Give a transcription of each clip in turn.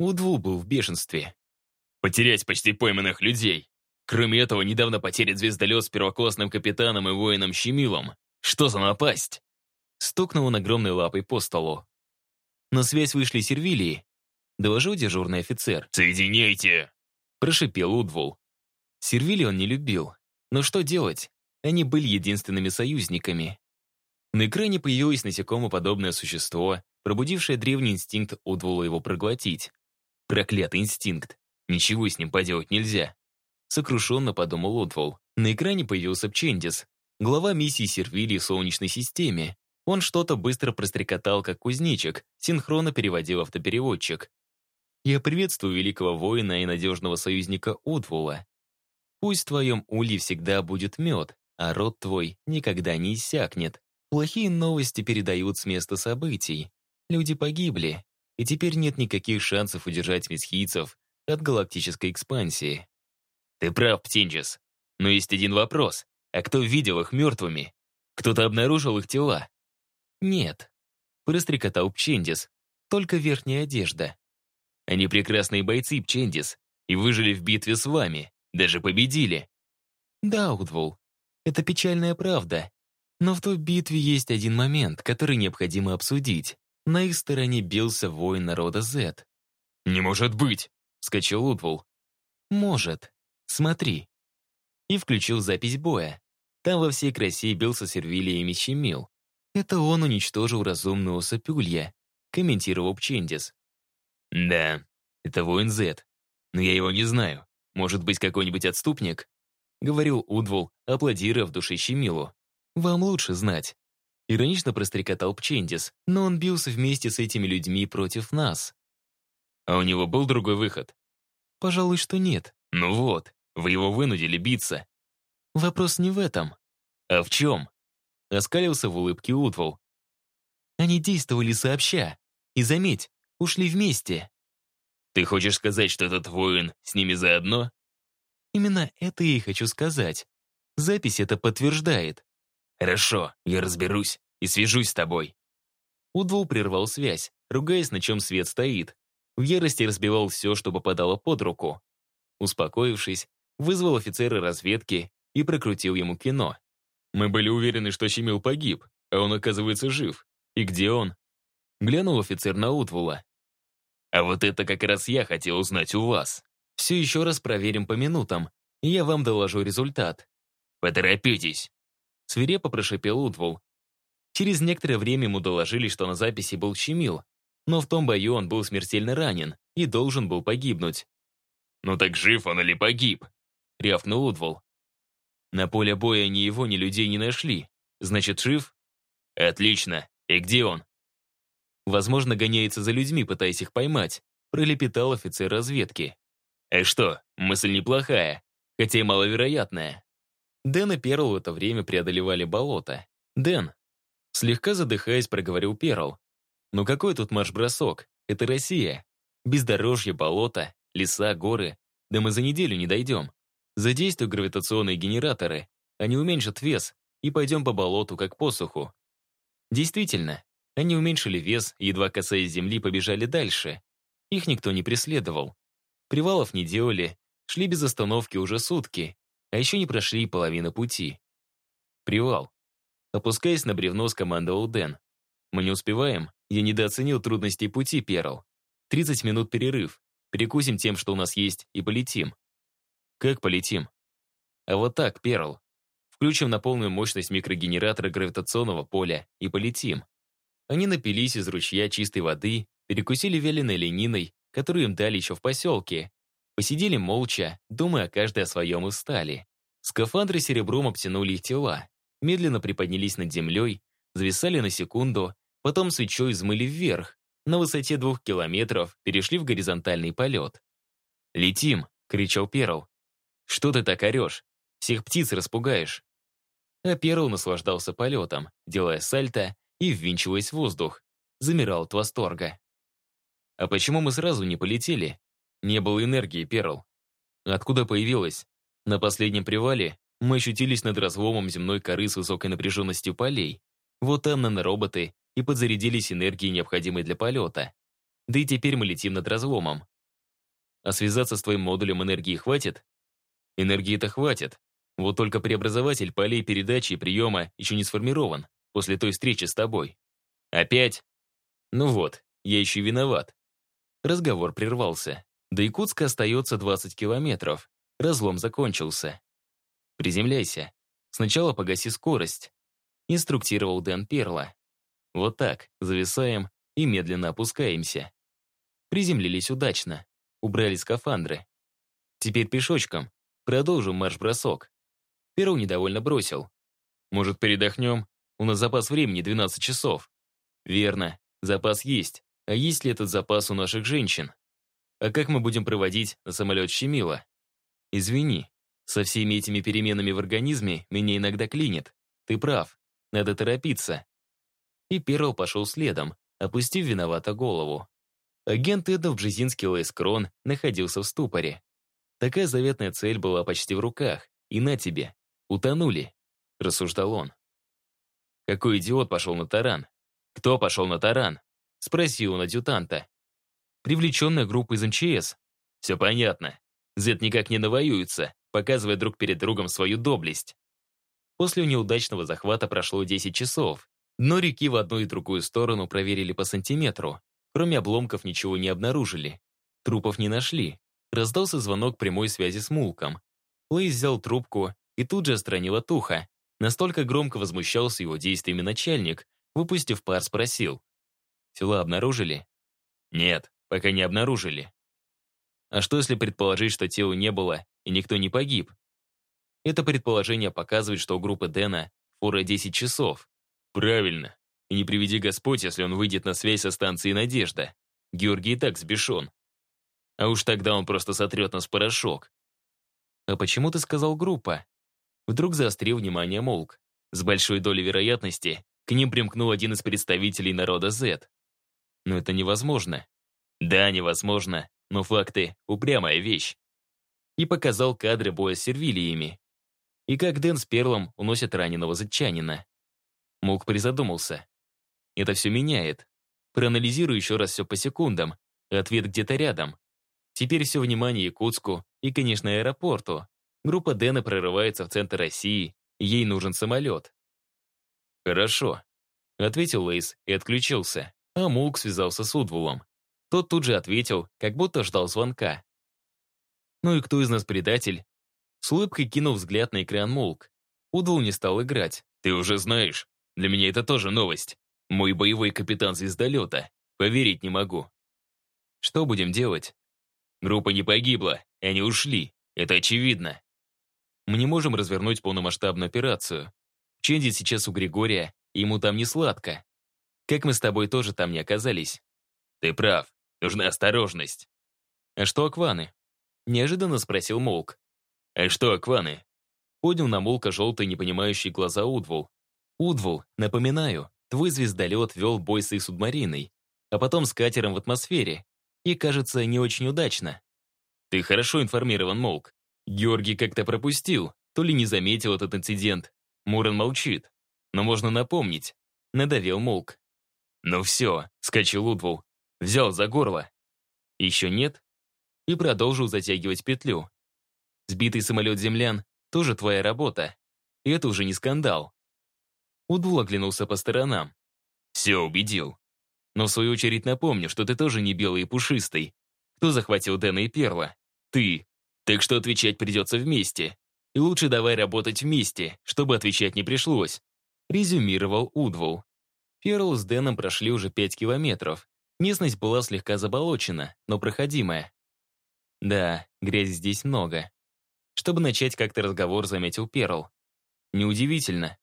Удвул был в бешенстве. Потерять почти пойманных людей. Кроме этого, недавно потерян звездолет с первоклассным капитаном и воином Щемилом. Что за напасть? Стукнул он огромной лапой по столу. На связь вышли сервилии. Доложил дежурный офицер. «Соединяйте!» Прошипел Удвул. Сервилии он не любил. Но что делать? Они были единственными союзниками. На экране появилось насекомоподобное существо, пробудившее древний инстинкт Удвула его проглотить. Проклятый инстинкт. Ничего с ним поделать нельзя. Сокрушенно подумал Удвул. На экране появился Пчендис, глава миссии Сервилии в Солнечной системе. Он что-то быстро прострекотал, как кузнечик, синхронно переводил автопереводчик. «Я приветствую великого воина и надежного союзника Удвула. Пусть в твоем улье всегда будет мед, а род твой никогда не иссякнет. Плохие новости передают с места событий. Люди погибли, и теперь нет никаких шансов удержать месхийцев от галактической экспансии. Ты прав, Птинджис. Но есть один вопрос. А кто видел их мертвыми? Кто-то обнаружил их тела? Нет. Прострекотал Пчендис. Только верхняя одежда. Они прекрасные бойцы, Пчендис, и выжили в битве с вами. Даже победили. Да, Удвул. Это печальная правда. Но в той битве есть один момент, который необходимо обсудить. На их стороне бился воин народа Z. «Не может быть!» — вскочил Удвул. «Может. Смотри». И включил запись боя. Там во всей красе бился Сервилия и Мещемил. Это он уничтожил разумного Сапюлья, комментировал Пчендис. «Да, это воин Z. Но я его не знаю. Может быть, какой-нибудь отступник?» Говорил Удвул, аплодируя в душе Щемилу. «Вам лучше знать». Иронично прострекотал Пчендис, но он бился вместе с этими людьми против нас. А у него был другой выход? Пожалуй, что нет. Ну вот, вы его вынудили биться. Вопрос не в этом. А в чем? Оскалился в улыбке Утвол. Они действовали сообща. И заметь, ушли вместе. Ты хочешь сказать, что этот воин с ними заодно? Именно это я и хочу сказать. Запись это подтверждает. Хорошо, я разберусь и свяжусь с тобой. Удвол прервал связь, ругаясь, на чем свет стоит. В ярости разбивал все, что попадало под руку. Успокоившись, вызвал офицера разведки и прокрутил ему кино. Мы были уверены, что Щемил погиб, а он, оказывается, жив. И где он? Глянул офицер на Утвула. А вот это как раз я хотел узнать у вас. Все еще раз проверим по минутам, и я вам доложу результат. Поторопитесь. Свирепо прошипел Утвул. Через некоторое время ему доложили, что на записи был Щемил, но в том бою он был смертельно ранен и должен был погибнуть. «Ну так жив он или погиб?» — рявкнул Удвол. На поле боя ни его, ни людей не нашли. Значит, жив? Отлично. И где он? Возможно, гоняется за людьми, пытаясь их поймать, пролепетал офицер разведки. А что, мысль неплохая, хотя и маловероятная. Дэн и Перл в это время преодолевали болото. Дэн, слегка задыхаясь, проговорил Перл. Ну какой тут марш-бросок? Это Россия. Бездорожье, болото, леса, горы. Да мы за неделю не дойдем. Задействуй гравитационные генераторы. Они уменьшат вес, и пойдем по болоту, как по суху. Действительно, они уменьшили вес, едва касаясь земли, побежали дальше. Их никто не преследовал. Привалов не делали, шли без остановки уже сутки, а еще не прошли половину пути. Привал. Опускаясь на бревно, скомандовал Дэн. Мы не успеваем, я недооценил трудностей пути, Перл. 30 минут перерыв. Перекусим тем, что у нас есть, и полетим. Как полетим? А вот так, Перл. Включим на полную мощность микрогенератора гравитационного поля и полетим. Они напились из ручья чистой воды, перекусили вяленой лениной, которую им дали еще в поселке. Посидели молча, думая каждый о своем и встали. Скафандры серебром обтянули их тела, медленно приподнялись над землей, зависали на секунду, потом свечой взмыли вверх, на высоте двух километров перешли в горизонтальный полет. «Летим!» — кричал Перл. «Что ты так орешь? Всех птиц распугаешь!» А Перл наслаждался полетом, делая сальто и ввинчиваясь в воздух. Замирал от восторга. «А почему мы сразу не полетели? Не было энергии, Перл. Откуда появилась? На последнем привале мы ощутились над разломом земной коры с высокой напряженностью полей. Вот там нанороботы и подзарядились энергией, необходимой для полета. Да и теперь мы летим над разломом. А связаться с твоим модулем энергии хватит? Энергии-то хватит. Вот только преобразователь полей передачи и приема еще не сформирован после той встречи с тобой. Опять? Ну вот, я еще виноват. Разговор прервался. До Якутска остается 20 километров. Разлом закончился. Приземляйся. Сначала погаси скорость. Инструктировал Дэн Перла. Вот так, зависаем и медленно опускаемся. Приземлились удачно. Убрали скафандры. Теперь пешочком. Продолжим марш-бросок. Перл недовольно бросил. Может, передохнем? У нас запас времени 12 часов. Верно, запас есть. А есть ли этот запас у наших женщин? А как мы будем проводить на самолет Щемила? Извини, со всеми этими переменами в организме меня иногда клинит. Ты прав, надо торопиться. И Перл пошел следом, опустив виновато голову. Агент Эдов Бжезинский Лайскрон находился в ступоре. Такая заветная цель была почти в руках. И на тебе. Утонули, рассуждал он. Какой идиот пошел на таран? Кто пошел на таран? Спросил он адъютанта. Привлеченная группа из МЧС. Все понятно. Зет никак не навоюется, показывая друг перед другом свою доблесть. После неудачного захвата прошло 10 часов. Дно реки в одну и другую сторону проверили по сантиметру. Кроме обломков ничего не обнаружили. Трупов не нашли. Раздался звонок прямой связи с Мулком. Лейс взял трубку и тут же отстранил от уха. Настолько громко возмущался его действиями начальник, выпустив пар, спросил. «Тела обнаружили?» «Нет, пока не обнаружили». А что если предположить, что тела не было и никто не погиб? Это предположение показывает, что у группы Дэна фора 10 часов. Правильно. И не приведи Господь, если он выйдет на связь со станцией «Надежда». Георгий так сбешен. А уж тогда он просто сотрет нас порошок. А почему ты сказал группа? Вдруг заострил внимание Молк. С большой долей вероятности к ним примкнул один из представителей народа Z. Но это невозможно. Да, невозможно, но факты — упрямая вещь. И показал кадры боя с сервилиями. И как Дэн с Перлом уносят раненого зачанина. Мук призадумался. Это все меняет. Проанализирую еще раз все по секундам. Ответ где-то рядом. Теперь все внимание Якутску и, конечно, аэропорту. Группа Дэна прорывается в центр России, ей нужен самолет. «Хорошо», — ответил Лейс и отключился, а Мулк связался с Удвулом. Тот тут же ответил, как будто ждал звонка. «Ну и кто из нас предатель?» С улыбкой кинул взгляд на экран Мулк. Удвул не стал играть. «Ты уже знаешь. Для меня это тоже новость. Мой боевой капитан звездолета. Поверить не могу». «Что будем делать?» «Группа не погибла, они ушли. Это очевидно. Мы не можем развернуть полномасштабную операцию. Ченди сейчас у Григория, ему там не сладко. Как мы с тобой тоже там не оказались. Ты прав. Нужна осторожность. А что Акваны? Неожиданно спросил Молк. А что Акваны? Поднял на Молка желтые непонимающие глаза Удвул. Удвул, напоминаю, твой звездолет вел бой с их субмариной, а потом с катером в атмосфере. И, кажется, не очень удачно. Ты хорошо информирован, Молк. Георгий как-то пропустил, то ли не заметил этот инцидент. Мурон молчит. Но можно напомнить. Надавил Молк. «Ну все», — скачал Удвул. Взял за горло. Еще нет? И продолжил затягивать петлю. Сбитый самолет землян — тоже твоя работа. И это уже не скандал. Удвул оглянулся по сторонам. Все, убедил. Но в свою очередь напомню, что ты тоже не белый и пушистый. Кто захватил Дэна и Перла? Ты. Так что отвечать придется вместе. И лучше давай работать вместе, чтобы отвечать не пришлось. Резюмировал Удвул. Перл с Дэном прошли уже пять километров. Местность была слегка заболочена, но проходимая. Да, грязи здесь много. Чтобы начать как-то разговор, заметил Перл. Неудивительно.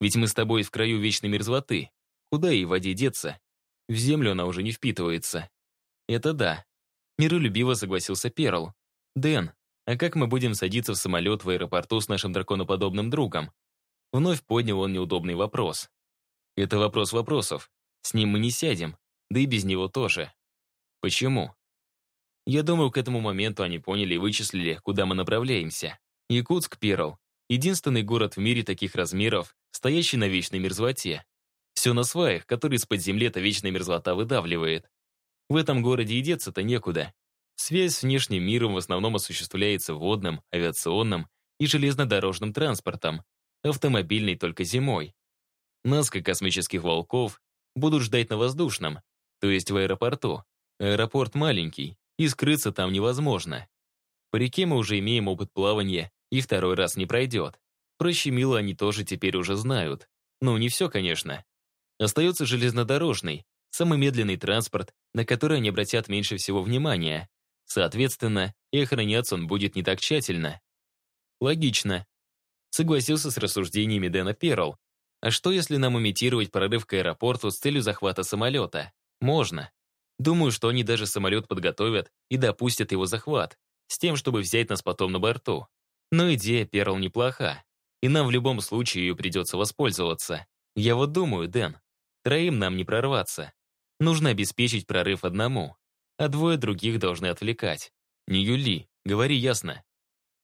Ведь мы с тобой в краю вечной мерзлоты. Куда ей в воде деться? В землю она уже не впитывается. Это да. Миролюбиво согласился Перл. Дэн, а как мы будем садиться в самолет в аэропорту с нашим драконоподобным другом? Вновь поднял он неудобный вопрос. Это вопрос вопросов. С ним мы не сядем, да и без него тоже. Почему? Я думаю, к этому моменту они поняли и вычислили, куда мы направляемся. Якутск, Перл. Единственный город в мире таких размеров, стоящий на вечной мерзлоте. Все на сваях, которые из-под земли эта вечная мерзлота выдавливает. В этом городе и деться-то некуда. Связь с внешним миром в основном осуществляется водным, авиационным и железнодорожным транспортом, автомобильный только зимой. Нас, как космических волков, будут ждать на воздушном, то есть в аэропорту. Аэропорт маленький, и скрыться там невозможно. По реке мы уже имеем опыт плавания, и второй раз не пройдет. Про Щемилу они тоже теперь уже знают. Ну, не все, конечно. Остается железнодорожный, самый медленный транспорт, на который они обратят меньше всего внимания. Соответственно, и охраняться он будет не так тщательно. Логично. Согласился с рассуждениями Дэна Перл. А что, если нам имитировать прорыв к аэропорту с целью захвата самолета? Можно. Думаю, что они даже самолет подготовят и допустят его захват, с тем, чтобы взять нас потом на борту. Но идея Перл неплоха, и нам в любом случае ее придется воспользоваться. Я вот думаю, Дэн, троим нам не прорваться. Нужно обеспечить прорыв одному, а двое других должны отвлекать. Не Юли, говори ясно.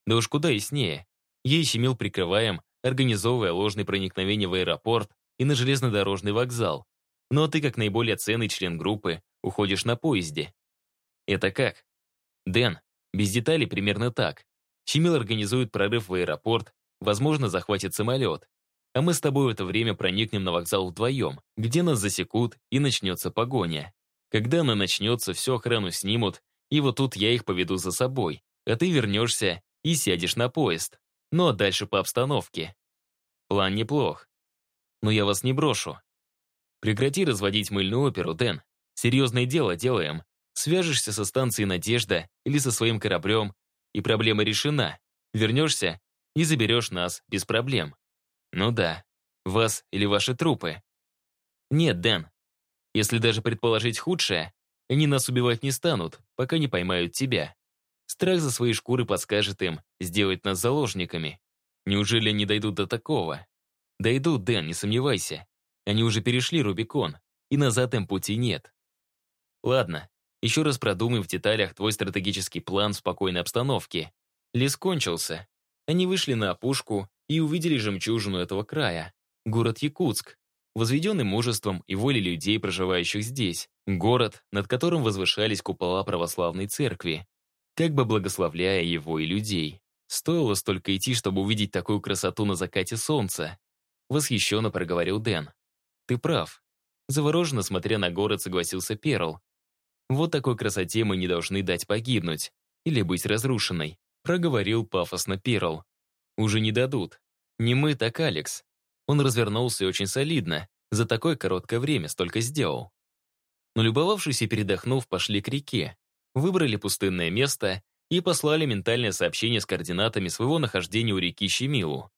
Да уж куда яснее. Ей щемил прикрываем, организовывая ложное проникновение в аэропорт и на железнодорожный вокзал. Но ты, как наиболее ценный член группы, уходишь на поезде. Это как? Дэн, без деталей примерно так. Щемил организует прорыв в аэропорт, возможно, захватит самолет. А мы с тобой в это время проникнем на вокзал вдвоем, где нас засекут и начнется погоня. Когда она начнется, всю охрану снимут, и вот тут я их поведу за собой, а ты вернешься и сядешь на поезд. Ну а дальше по обстановке. План неплох. Но я вас не брошу. Прекрати разводить мыльную оперу, Дэн. Серьезное дело делаем. Свяжешься со станцией «Надежда» или со своим кораблем, и проблема решена. Вернешься и заберешь нас без проблем. Ну да, вас или ваши трупы. Нет, Дэн. Если даже предположить худшее, они нас убивать не станут, пока не поймают тебя. Страх за свои шкуры подскажет им сделать нас заложниками. Неужели они дойдут до такого? Дойдут, Дэн, не сомневайся. Они уже перешли Рубикон, и назад им пути нет. Ладно, еще раз продумай в деталях твой стратегический план в спокойной обстановке. Лес кончился. Они вышли на опушку и увидели жемчужину этого края. Город Якутск, возведенный мужеством и волей людей, проживающих здесь. Город, над которым возвышались купола православной церкви как бы благословляя его и людей. Стоило столько идти, чтобы увидеть такую красоту на закате солнца. Восхищенно проговорил Дэн. Ты прав. Завороженно смотря на город, согласился Перл. Вот такой красоте мы не должны дать погибнуть или быть разрушенной, проговорил пафосно Перл. Уже не дадут. Не мы, так Алекс. Он развернулся очень солидно, за такое короткое время столько сделал. Но любовавшись и передохнув, пошли к реке, выбрали пустынное место и послали ментальное сообщение с координатами своего нахождения у реки Щемилу.